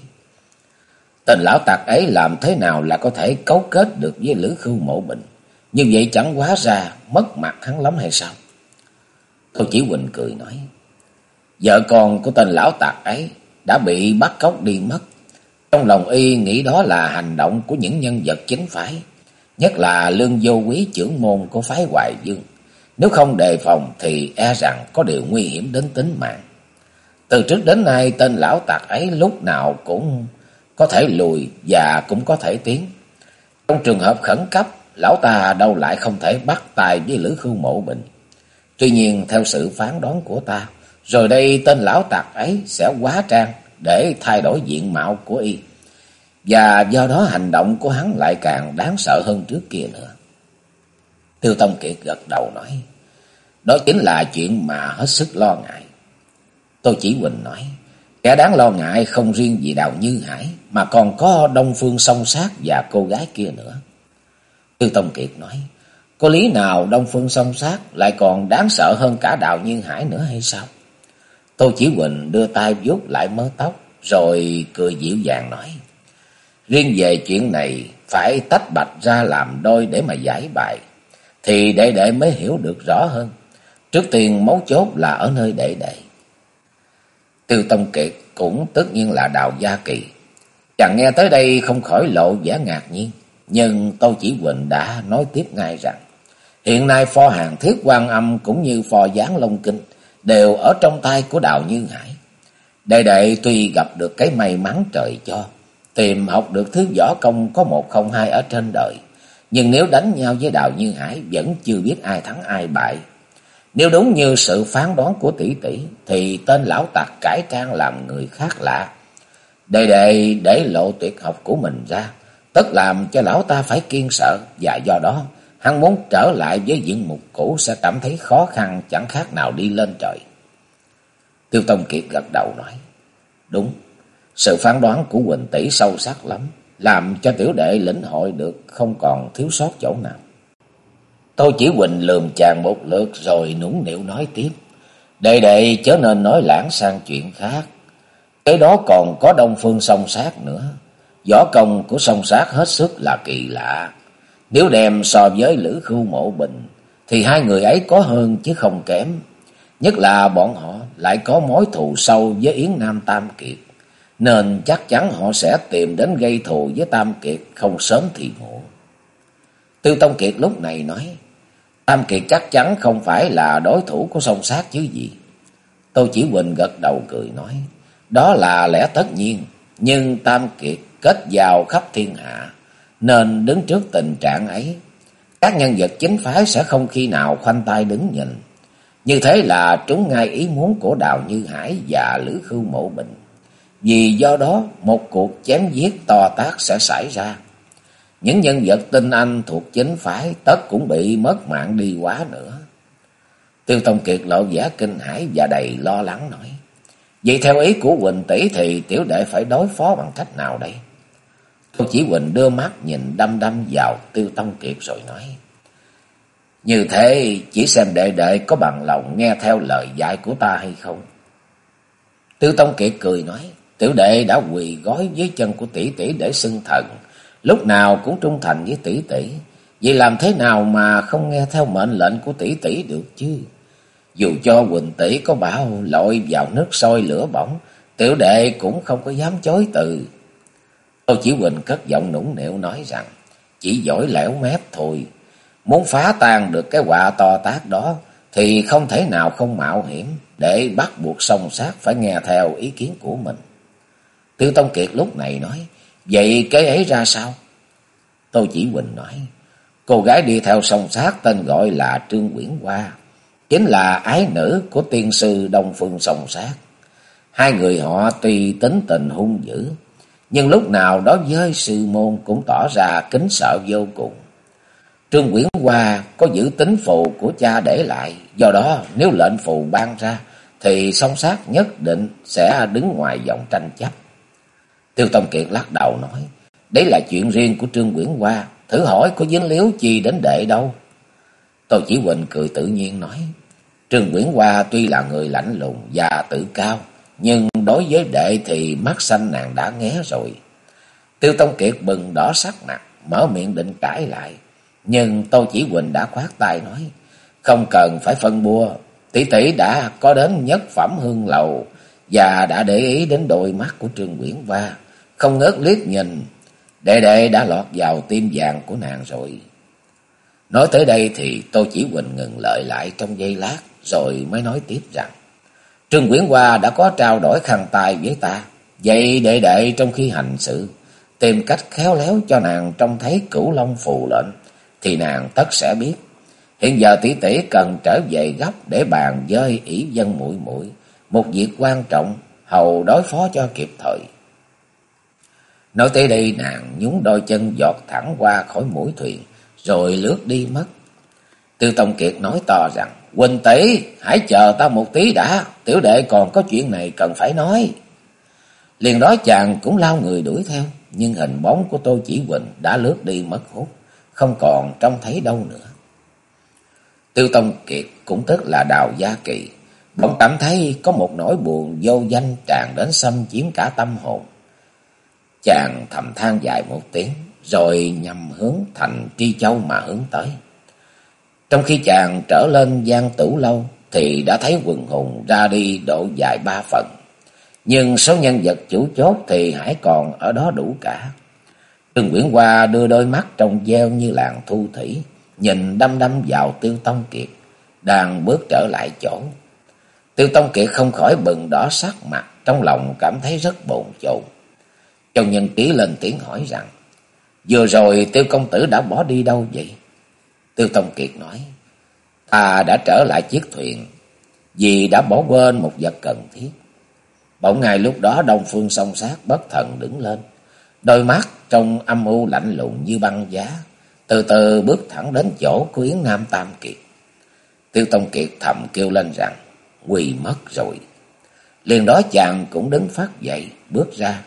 Tên lão Tạc ấy làm thế nào là có thể cấu kết được với Lữ Khưu Mộ Bình? Như vậy chẳng quá ra mất mặt hắn lắm hay sao? tôi Chỉ Huỳnh cười nói. Vợ con của tên lão tặc ấy đã bị bắt cóc đi mất. Trong lòng y nghĩ đó là hành động của những nhân vật chính phái. Nhất là lương vô quý trưởng môn của phái Hoài Dương. Nếu không đề phòng thì e rằng có điều nguy hiểm đến tính mạng. Từ trước đến nay tên lão tặc ấy lúc nào cũng có thể lùi và cũng có thể tiến. Trong trường hợp khẩn cấp, lão ta đâu lại không thể bắt tài với Lữ Khưu Mộ Bình. Tuy nhiên theo sự phán đoán của ta, rồi đây tên lão tặc ấy sẽ quá trang để thay đổi diện mạo của y. Và do đó hành động của hắn lại càng đáng sợ hơn trước kia nữa. Tiêu Tông Kiệt gật đầu nói, đó chính là chuyện mà hết sức lo ngại. Tôi chỉ Quỳnh nói, kẻ đáng lo ngại không riêng gì Đào Như Hải, mà còn có Đông Phương song sát và cô gái kia nữa. Tiêu Tông Kiệt nói, có lý nào Đông Phương song sát lại còn đáng sợ hơn cả Đào Như Hải nữa hay sao? Tô Chỉ Huỳnh đưa tay vuốt lại mớ tóc, rồi cười dịu dàng nói. Riêng về chuyện này, phải tách bạch ra làm đôi để mà giải bài, thì đệ đệ mới hiểu được rõ hơn. Trước tiên mấu chốt là ở nơi đệ đệ. Tiêu Tông Kiệt cũng tất nhiên là Đào Gia Kỳ. Chàng nghe tới đây không khỏi lộ vẻ ngạc nhiên, nhưng Tô Chỉ Huỳnh đã nói tiếp ngay rằng, hiện nay pho hàng thiết quan âm cũng như pho gián Long Kinh, đều ở trong tay của Đào Như Hải. Đệ đệ tuy gặp được cái may mắn trời cho, tìm học được thứ võ công có một không hai ở trên đời, nhưng nếu đánh nhau với Đào Như Hải vẫn chưa biết ai thắng ai bại. Nếu đúng như sự phán đoán của tỷ tỷ, thì tên lão tặc cải trang làm người khác lạ. Đệ đệ để lộ tuyệt học của mình ra, tất làm cho lão ta phải kiên sợ, và do đó Hắn muốn trở lại với diện mục cũ sẽ cảm thấy khó khăn chẳng khác nào đi lên trời. Tiêu Tông Kiệt gật đầu nói. Đúng, sự phán đoán của Quỳnh Tỷ sâu sắc lắm, làm cho tiểu đệ lĩnh hội được không còn thiếu sót chỗ nào. Tôi chỉ Quỳnh lườm chàng một lượt rồi nũng nịu nói tiếp. Đệ đệ chớ nên nói lãng sang chuyện khác. Cái đó còn có đông phương song sát nữa. Võ công của song sát hết sức là kỳ lạ. Nếu đem so với Lữ Khưu Mộ Bình, thì hai người ấy có hơn chứ không kém. Nhất là bọn họ lại có mối thù sâu với Yến Nam Tam Kiệt. Nên chắc chắn họ sẽ tìm đến gây thù với Tam Kiệt không sớm thì muộn. Tiêu Tông Kiệt lúc này nói, Tam Kiệt chắc chắn không phải là đối thủ của song sát chứ gì. Tô Chỉ Huỳnh gật đầu cười nói, đó là lẽ tất nhiên, nhưng Tam Kiệt kết giao khắp thiên hạ, nên đứng trước tình trạng ấy, các nhân vật chính phái sẽ không khi nào khoanh tay đứng nhìn. Như thế là trúng ngay ý muốn của Đào Như Hải và Lữ Khưu Mộ Bình. Vì do đó một cuộc chém giết to tác sẽ xảy ra. Những nhân vật tinh anh thuộc chính phái tất cũng bị mất mạng đi quá nữa. Tiêu Tông Kiệt lộ vẻ kinh hãi và đầy lo lắng nói. Vậy theo ý của Quỳnh Tỷ thì tiểu đệ phải đối phó bằng cách nào đây? Tôn Chỉ Huỳnh đưa mắt nhìn đăm đăm vào Tiêu Tông Kiệt rồi nói. Như thế chỉ xem đệ đệ có bằng lòng nghe theo lời dạy của ta hay không. Tiêu Tông Kiệt cười nói. Tiểu đệ đã quỳ gói dưới chân của tỷ tỷ để xưng thần. Lúc nào cũng trung thành với tỷ tỷ. Vì làm thế nào mà không nghe theo mệnh lệnh của tỷ tỷ được chứ? Dù cho Quỳnh tỷ có bảo lội vào nước sôi lửa bỏng, tiểu đệ cũng không có dám chối từ. Tô Chỉ Huỳnh cất giọng nũng nịu nói rằng, chỉ giỏi lẻo mép thôi. Muốn phá tan được cái họa to tác đó, thì không thể nào không mạo hiểm để bắt buộc song sát phải nghe theo ý kiến của mình. Tiêu Tông Kiệt lúc này nói, vậy cái ấy ra sao? Tô Chỉ Huỳnh nói, cô gái đi theo song sát tên gọi là Trương Quyển Hoa, chính là ái nữ của tiên sư Đông Phương song sát. Hai người họ tuy tính tình hung dữ, nhưng lúc nào đó với sư môn cũng tỏ ra kính sợ vô cùng. Trương Quyển Hoa có giữ tính phụ của cha để lại, do đó nếu lệnh phù ban ra, thì song sát nhất định sẽ đứng ngoài vòng tranh chấp. Tiêu Tông Kiệt lắc đầu nói, đấy là chuyện riêng của Trương Quyển Hoa, thử hỏi có dính liếu chi đến đệ đâu. Tô Chỉ Huỳnh cười tự nhiên nói, Trương Quyển Hoa tuy là người lạnh lùng và tự cao, nhưng đối với đệ thì mắt xanh nàng đã nghe rồi. Tiêu Tông Kiệt bừng đỏ sắc mặt, mở miệng định cãi lại. Nhưng Tô Chỉ Huỳnh đã khoát tay nói, không cần phải phân bua, tỷ tỷ đã có đến nhất phẩm hương lầu và đã để ý đến đôi mắt của Trương nguyễn va không ngớt liếc nhìn, đệ đệ đã lọt vào tim vàng của nàng rồi. Nói tới đây thì Tô Chỉ Huỳnh ngừng lợi lại trong giây lát, rồi mới nói tiếp rằng, Trương Quyển Hoa đã có trao đổi khăn tay với ta, vậy đệ đệ trong khi hành sự, tìm cách khéo léo cho nàng trông thấy cửu long phù lệnh, thì nàng tất sẽ biết. Hiện giờ tỷ tỷ cần trở về gấp để bàn với ỷ dân mũi mũi một việc quan trọng, hầu đối phó cho kịp thời. Nói tới đây nàng nhún đôi chân giọt thẳng qua khỏi mũi thuyền, rồi lướt đi mất. Tư Tông Kiệt nói to rằng, Quỳnh tỷ, hãy chờ ta một tí đã, tiểu đệ còn có chuyện này cần phải nói. Liền đó chàng cũng lao người đuổi theo, nhưng hình bóng của Tô Chỉ Quỳnh đã lướt đi mất hút, không còn trông thấy đâu nữa. Tiêu Tông Kiệt cũng tức là Đào Gia Kỳ, bỗng cảm thấy có một nỗi buồn vô danh tràn đến xâm chiếm cả tâm hồn. Chàng thầm than dài một tiếng, rồi nhằm hướng thành Tri Châu mà hướng tới. Trong khi chàng trở lên gian tủ lâu, thì đã thấy quần hùng ra đi độ dài ba phần. Nhưng số nhân vật chủ chốt thì hãy còn ở đó đủ cả. Trương Nguyễn Hoa đưa đôi mắt trong veo như làng thu thủy, nhìn đăm đăm vào Tiêu Tông Kiệt, đang bước trở lại chỗ. Tiêu Tông Kiệt không khỏi bừng đỏ sắc mặt, trong lòng cảm thấy rất bồn chồn. Châu Nhân Ký lên tiếng hỏi rằng, vừa rồi Tiêu Công Tử đã bỏ đi đâu vậy? Tiêu Tông Kiệt nói, ta đã trở lại chiếc thuyền, vì đã bỏ quên một vật cần thiết. Bỗng ngày lúc đó Đông Phương song sát bất thần đứng lên, đôi mắt trong âm u lạnh lùng như băng giá, từ từ bước thẳng đến chỗ của Yến Nam Tam Kiệt. Tiêu Tông Kiệt thầm kêu lên rằng, quỳ mất rồi. Liền đó chàng cũng đứng phát dậy, bước ra.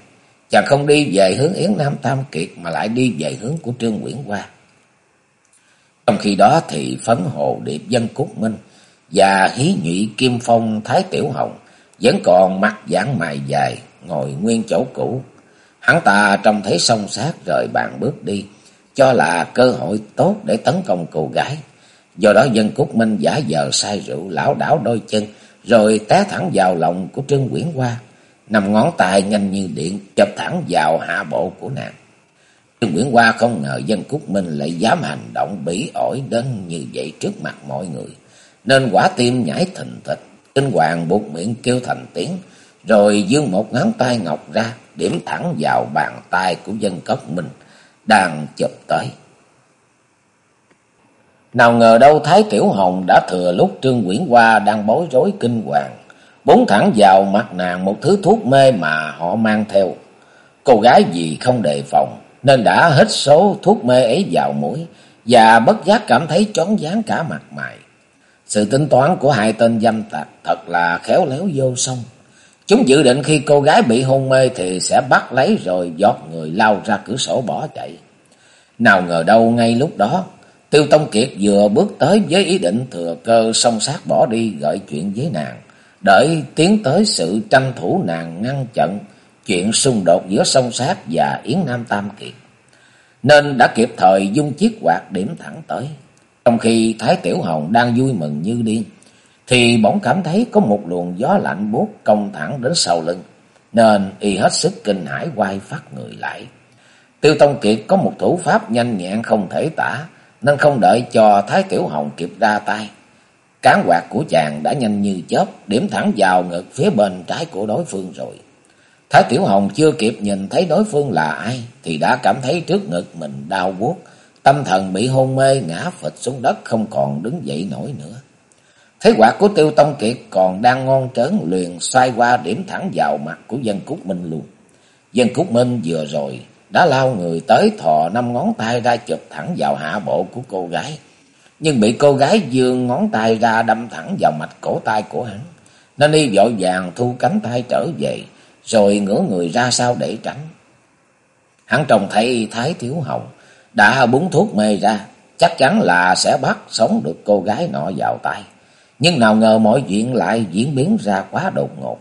Chàng không đi về hướng Yến Nam Tam Kiệt mà lại đi về hướng của Trương Nguyễn Hoa. Trong khi đó thì Phấn Hồ Điệp Dân Cúc Minh và Hí Nhụy Kim Phong Thái Tiểu Hồng vẫn còn mặt giãn mài dài, ngồi nguyên chỗ cũ. Hắn ta trông thấy song sát rời bàn bước đi, cho là cơ hội tốt để tấn công cô gái. Do đó dân Cúc Minh giả giờ say rượu lão đảo đôi chân, rồi té thẳng vào lòng của Trương Quyển Hoa, nằm ngón tay nhanh như điện chụp thẳng vào hạ bộ của nàng. Trương Nguyễn Hoa không ngờ dân Cúc Minh lại dám hành động bỉ ổi đến như vậy trước mặt mọi người, nên quả tim nhảy thình thịch, kinh hoàng buộc miệng kêu thành tiếng, rồi dương một ngón tay ngọc ra, điểm thẳng vào bàn tay của dân Cốc Minh, đang chụp tới. Nào ngờ đâu Thái Tiểu Hồng đã thừa lúc Trương Nguyễn Hoa đang bối rối kinh hoàng, bốn thẳng vào mặt nàng một thứ thuốc mê mà họ mang theo. Cô gái gì không đề phòng, nên đã hết số thuốc mê ấy vào mũi, và bất giác cảm thấy chóng váng cả mặt mày. Sự tính toán của hai tên dâm tặc thật là khéo léo vô song. Chúng dự định khi cô gái bị hôn mê thì sẽ bắt lấy rồi giọt người lao ra cửa sổ bỏ chạy. Nào ngờ đâu ngay lúc đó, Tiêu Tông Kiệt vừa bước tới với ý định thừa cơ song sát bỏ đi gợi chuyện với nàng, đợi tiến tới sự tranh thủ nàng ngăn chặn chuyện xung đột giữa sông sát và Yến Nam Tam Kiệt. Nên đã kịp thời dung chiếc quạt điểm thẳng tới. Trong khi Thái Tiểu Hồng đang vui mừng như điên, thì bỗng cảm thấy có một luồng gió lạnh buốt công thẳng đến sau lưng, nên y hết sức kinh hãi quay phát người lại. Tiêu Tông Kiệt có một thủ pháp nhanh nhẹn không thể tả, nên không đợi cho Thái Tiểu Hồng kịp ra tay. Cán quạt của chàng đã nhanh như chớp, điểm thẳng vào ngực phía bên trái của đối phương rồi. Thái Tiểu Hồng chưa kịp nhìn thấy đối phương là ai, thì đã cảm thấy trước ngực mình đau buốt, tâm thần bị hôn mê ngã phịch xuống đất không còn đứng dậy nổi nữa. Thế quả của Tiêu Tông Kiệt còn đang ngon trớn liền xoay qua điểm thẳng vào mặt của dân Cúc Minh luôn. Dân Cúc Minh vừa rồi đã lao người tới thò năm ngón tay ra chụp thẳng vào hạ bộ của cô gái. Nhưng bị cô gái dương ngón tay ra đâm thẳng vào mạch cổ tay của hắn. Nên y vội vàng thu cánh tay trở về, rồi ngửa người ra sau để tránh. Hắn trông thấy Thái Thiếu Hồng đã búng thuốc mê ra, chắc chắn là sẽ bắt sống được cô gái nọ vào tay. Nhưng nào ngờ mọi chuyện lại diễn biến ra quá đột ngột.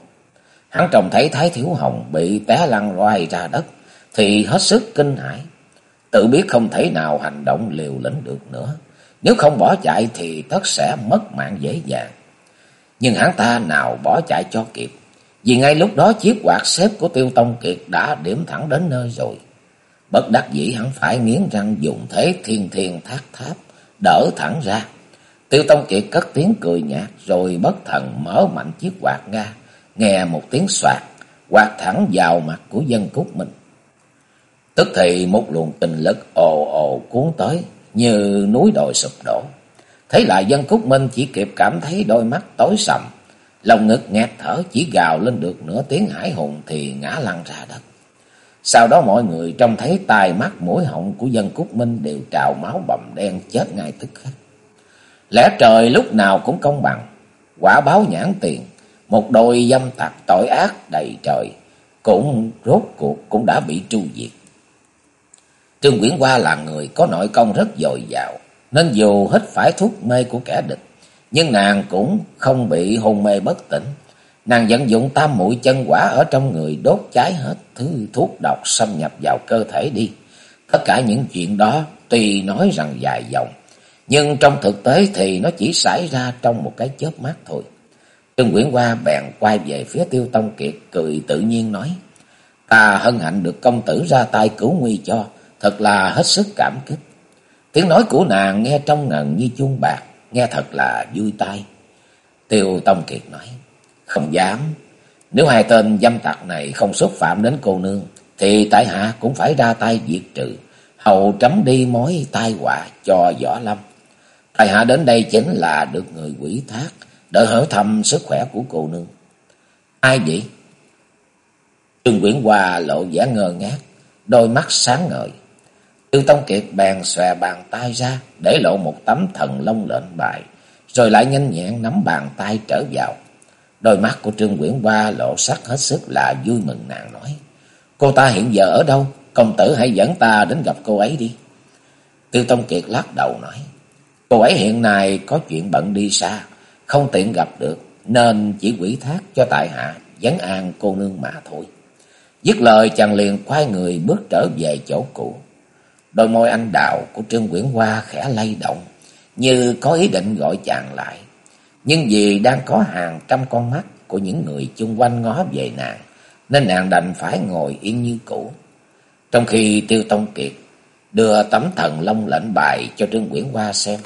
Hắn trông thấy Thái Thiếu Hồng bị té lăn loay ra đất, thì hết sức kinh hãi. Tự biết không thể nào hành động liều lĩnh được nữa. Nếu không bỏ chạy thì tất sẽ mất mạng dễ dàng. Nhưng hắn ta nào bỏ chạy cho kịp. Vì ngay lúc đó chiếc quạt xếp của Tiêu Tông Kiệt đã điểm thẳng đến nơi rồi. Bất đắc dĩ hắn phải nghiến răng dùng thế thiên thiên thác tháp, đỡ thẳng ra. Tiêu Tông Kiệt cất tiếng cười nhạt rồi bất thần mở mạnh chiếc quạt ra, nghe một tiếng soạt, quạt thẳng vào mặt của dân cúc mình. Tức thì một luồng tình lực ồ ồ cuốn tới như núi đồi sụp đổ. Thấy lại dân Cúc Minh chỉ kịp cảm thấy đôi mắt tối sầm, lòng ngực nghẹt thở chỉ gào lên được nửa tiếng hải hùng thì ngã lăn ra đất. Sau đó mọi người trông thấy tai mắt mũi họng của dân Cúc Minh đều trào máu bầm đen chết ngay tức khắc. Lẽ trời lúc nào cũng công bằng, quả báo nhãn tiền, một đôi dâm tặc tội ác đầy trời, cũng rốt cuộc cũng đã bị tru diệt. Trương Quyển Hoa là người có nội công rất dồi dào, nên dù hít phải thuốc mê của kẻ địch, nhưng nàng cũng không bị hôn mê bất tỉnh. Nàng vận dụng tam mũi chân quả ở trong người đốt cháy hết thứ thuốc độc xâm nhập vào cơ thể đi. Tất cả những chuyện đó tuy nói rằng dài dòng, nhưng trong thực tế thì nó chỉ xảy ra trong một cái chớp mắt thôi. Trương Quyển Hoa bèn quay về phía Tiêu Tông Kiệt cười tự nhiên nói. Ta hân hạnh được công tử ra tay cứu nguy cho, thật là hết sức cảm kích. Tiếng nói của nàng nghe trong ngần như chuông bạc, nghe thật là vui tai. Tiêu Tông Kiệt nói, không dám, nếu hai tên dâm tặc này không xúc phạm đến cô nương, thì tại hạ cũng phải ra tay diệt trừ, hầu tránh đi mối tai họa cho Võ Lâm. Tại hạ đến đây chính là được người quỷ thác, đợi hỏi thăm sức khỏe của cô nương. Ai vậy? Trương Quyển Hoa lộ vẻ ngơ ngác, đôi mắt sáng ngời. Tiêu Tông Kiệt bèn xòe bàn tay ra, để lộ một tấm thần long lệnh bài, rồi lại nhanh nhẹn nắm bàn tay trở vào. Đôi mắt của Trương Quyển Hoa lộ sắc hết sức là vui mừng nàng nói. Cô ta hiện giờ ở đâu? Công tử hãy dẫn ta đến gặp cô ấy đi. Tiêu Tông Kiệt lắc đầu nói. Cô ấy hiện nay có chuyện bận đi xa, không tiện gặp được, nên chỉ quỷ thác cho tại hạ, vấn an cô nương mà thôi. Dứt lời chàng liền quay người bước trở về chỗ cũ. Đôi môi anh đào của Trương Quyển Hoa khẽ lay động, như có ý định gọi chàng lại. Nhưng vì đang có hàng trăm con mắt của những người chung quanh ngó về nàng, nên nàng đành phải ngồi yên như cũ. Trong khi Tiêu Tông Kiệt đưa tấm thần long lệnh bài cho Trương Quyển Hoa xem,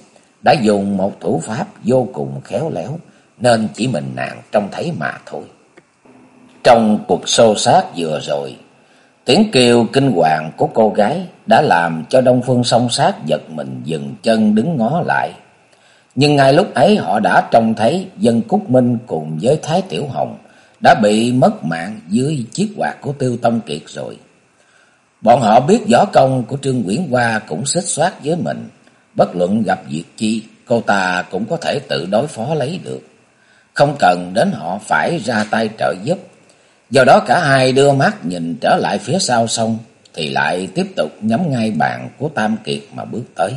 đã dùng một thủ pháp vô cùng khéo léo, nên chỉ mình nàng trông thấy mà thôi. Trong cuộc xô sát vừa rồi, tiếng kêu kinh hoàng của cô gái đã làm cho Đông Phương song sát giật mình dừng chân đứng ngó lại. Nhưng ngay lúc ấy họ đã trông thấy dân Cúc Minh cùng với Thái Tiểu Hồng đã bị mất mạng dưới chiếc quạt của Tiêu tâm Kiệt rồi. Bọn họ biết võ công của Trương Quyển Hoa cũng xích xoát với mình. Bất luận gặp việc chi, cô ta cũng có thể tự đối phó lấy được. Không cần đến họ phải ra tay trợ giúp. Do đó cả hai đưa mắt nhìn trở lại phía sau sông, thì lại tiếp tục nhắm ngay bàn của Tam Kiệt mà bước tới.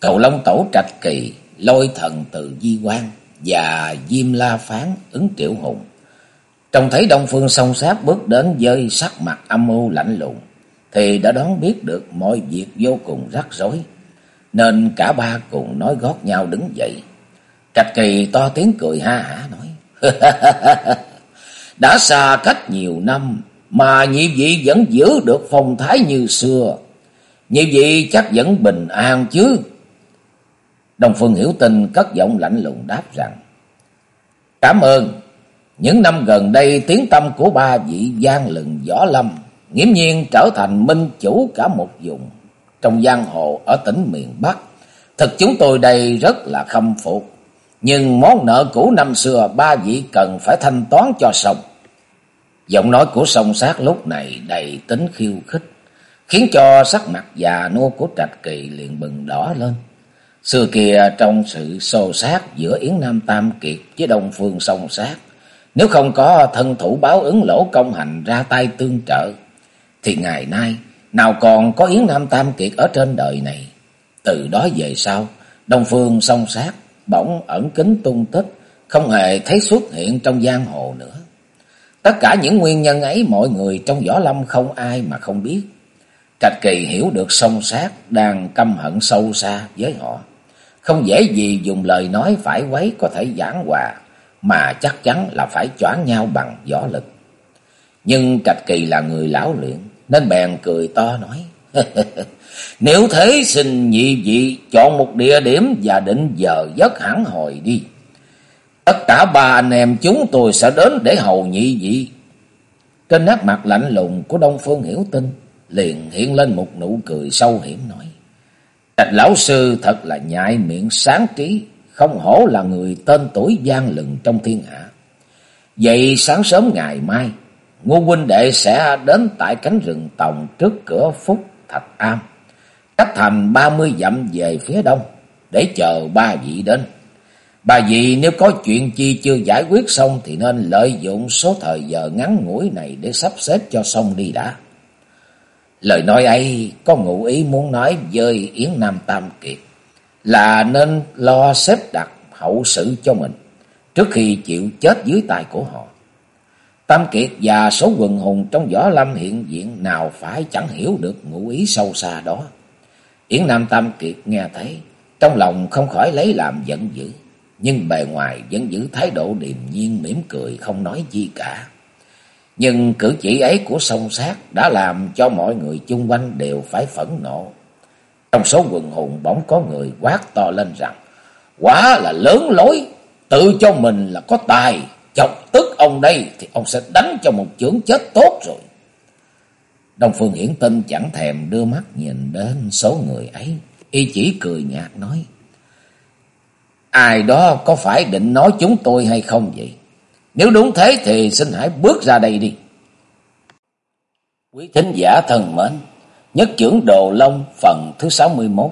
Cầu Long Tổ Trạch Kỳ, Lôi Thần Từ Di Quang và Diêm La Phán ứng Triệu Hùng. Trông thấy Đông Phương song sát bước đến với sắc mặt âm u lạnh lùng, thì đã đoán biết được mọi việc vô cùng rắc rối, nên cả ba cùng nói gót nhau đứng dậy. Trạch Kỳ to tiếng cười ha hả nói, đã xa cách nhiều năm, mà nhị vị vẫn giữ được phong thái như xưa. Nhị vị chắc vẫn bình an chứ. Đồng Phương Hiểu Tình cất giọng lạnh lùng đáp rằng. Cảm ơn. Những năm gần đây tiếng tâm của ba vị gian lừng võ lâm. Nghiễm nhiên trở thành minh chủ cả một vùng. Trong giang hồ ở tỉnh miền Bắc. Thật chúng tôi đây rất là khâm phục. Nhưng món nợ cũ năm xưa ba vị cần phải thanh toán cho xong. Giọng nói của song sát lúc này đầy tính khiêu khích, khiến cho sắc mặt già nua của Trạch Kỳ liền bừng đỏ lên. Xưa kia trong sự xô sát giữa Yến Nam Tam Kiệt với Đông Phương song sát, nếu không có thân thủ báo ứng lỗ công hành ra tay tương trợ, thì ngày nay nào còn có Yến Nam Tam Kiệt ở trên đời này. Từ đó về sau, Đông Phương song sát bỗng ẩn kín tung tích, không hề thấy xuất hiện trong giang hồ nữa. Tất cả những nguyên nhân ấy mọi người trong võ lâm không ai mà không biết. Trạch Kỳ hiểu được song sát đang căm hận sâu xa với họ. Không dễ gì dùng lời nói phải quấy có thể giảng hòa, mà chắc chắn là phải choán nhau bằng võ lực. Nhưng Trạch Kỳ là người lão luyện, nên bèn cười to nói. Nếu thế xin nhị vị chọn một địa điểm và định giờ giấc hẳn hồi đi. Tất cả ba anh em chúng tôi sẽ đến để hầu nhị vị. Trên nét mặt lạnh lùng của Đông Phương Hiểu Tinh liền hiện lên một nụ cười sâu hiểm nói. Trạch lão sư thật là nhại miệng sáng trí, không hổ là người tên tuổi gian lừng trong thiên hạ. Vậy sáng sớm ngày mai, Ngô huynh đệ sẽ đến tại cánh rừng tòng trước cửa Phúc Thạch Am, cách thành ba mươi dặm về phía đông, để chờ ba vị đến. Bà dì nếu có chuyện chi chưa giải quyết xong thì nên lợi dụng số thời giờ ngắn ngủi này để sắp xếp cho xong đi đã. Lời nói ấy có ngụ ý muốn nói với Yến Nam Tam Kiệt là nên lo xếp đặt hậu sự cho mình trước khi chịu chết dưới tay của họ. Tam Kiệt và số quần hùng trong võ lâm hiện diện nào phải chẳng hiểu được ngụ ý sâu xa đó. Yến Nam Tam Kiệt nghe thấy, trong lòng không khỏi lấy làm giận dữ, nhưng bề ngoài vẫn giữ thái độ điềm nhiên mỉm cười không nói gì cả. Nhưng cử chỉ ấy của song sát đã làm cho mọi người chung quanh đều phải phẫn nộ. Trong số quần hùng bỗng có người quát to lên rằng, quá là lớn lối, tự cho mình là có tài, chọc tức ông đây thì ông sẽ đánh cho một chưởng chết tốt rồi. Đông Phương Hiển Tinh chẳng thèm đưa mắt nhìn đến số người ấy, y chỉ cười nhạt nói, Ai đó có phải định nói chúng tôi hay không vậy? Nếu đúng thế thì xin hãy bước ra đây đi. Quý thính giả thân mến, nhất trưởng Đồ Long phần thứ 61.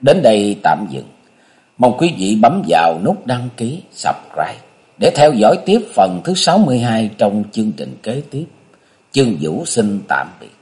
Đến đây tạm dừng. Mong quý vị bấm vào nút đăng ký, subscribe để theo dõi tiếp phần thứ 62 trong chương trình kế tiếp. Chương Vũ xin tạm biệt.